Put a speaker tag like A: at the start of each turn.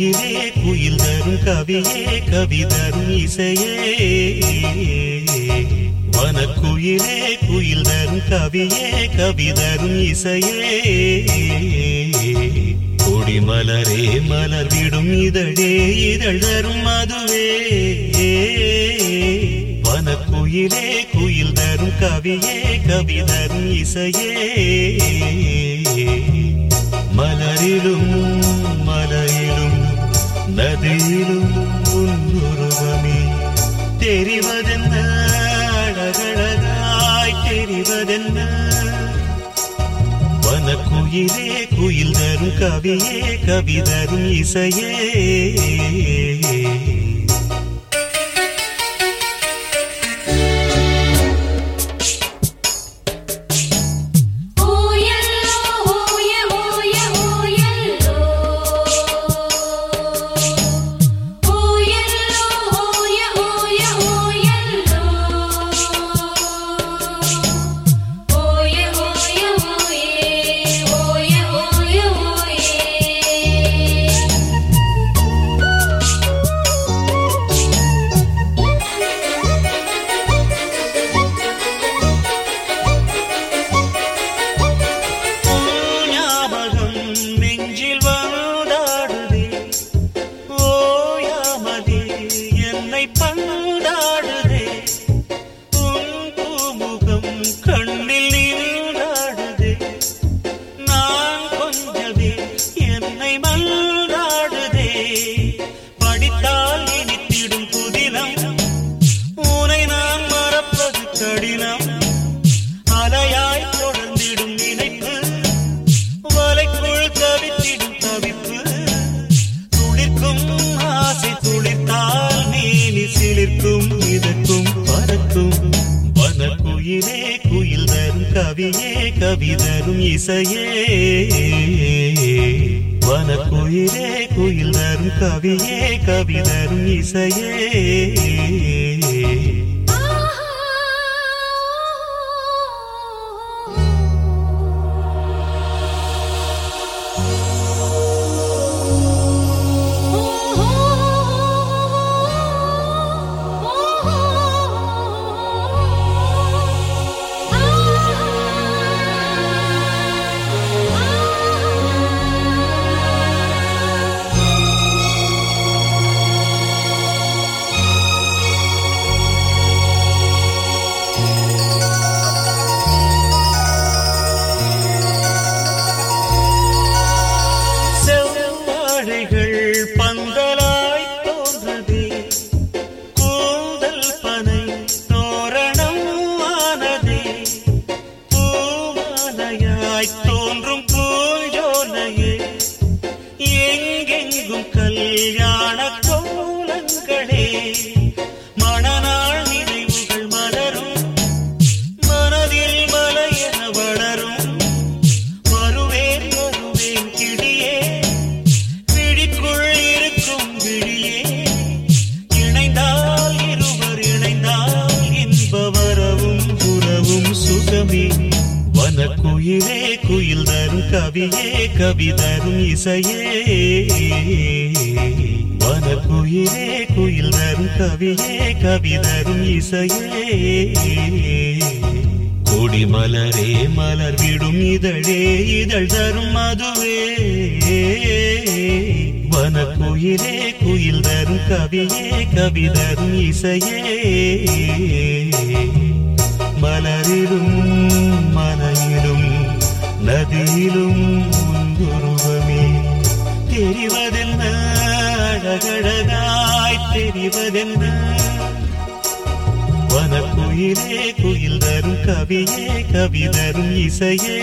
A: தரும் கவியே கவிதரும் இசையே. வனக்குயிலே குயில் தரும் கவியே கவிதரும் இசையே. கொடிமலரே மலர் விடும் இதழே இதழ் தரும் மதுவே. வனக்குயிலே குயில் தரும் கவியே கவிதரும் இசையே. மலரிலும் நதியிலும் உன்னுருவமே தெரிவதென்ன அழகழகாய் தெரிவதென்ன வனக்குயிலே குயில் தரும் கவியே கவிதரும் இசையே பந்தாடுதே உன் பூமுகம் கண்ணில் நின்றாடுதே நான் கொஞ்சமே என்னை மல்லாடுதே படித்தால் இனித்திடும் புதினம். உனை நான் மறப்பது கடினம். கவிதரும் இசையே. வனக்குயிலே குயில் தரும் கவியே கவிதரும் இசையே. கல்யாண கோலங்களே மணநாள் நினைவுகள் மலரும். மனதில் மலையென வளரும். வருவேன் வருவேன் கிளியே விழிக்குள் இருக்கும் விழியே. இணைந்தால் இருவர் இணைந்தால் இன்ப வரவும் புறவும் சுகமே. வனக்குயிலே குயில் தரும் கவியே கவிதரும் இசையே. வனக்குயிலே குயில் தரும் கவியே கவி தரும் இசையே. கொடி மலரே மலர் விடும் இதழே இதழ் தரும் மதுவே. வனக்குயிலே குயில் தரும் கவியே கவி தரும் இசையே. மலரிலும் மலையிலும் நதியிலும் உருவமே தெரிவதென்ன? அழகழகாய் தெரிவதென்ன? வனக்குயிலே குயில் தரும் கவியே கவிதரும் இசையே.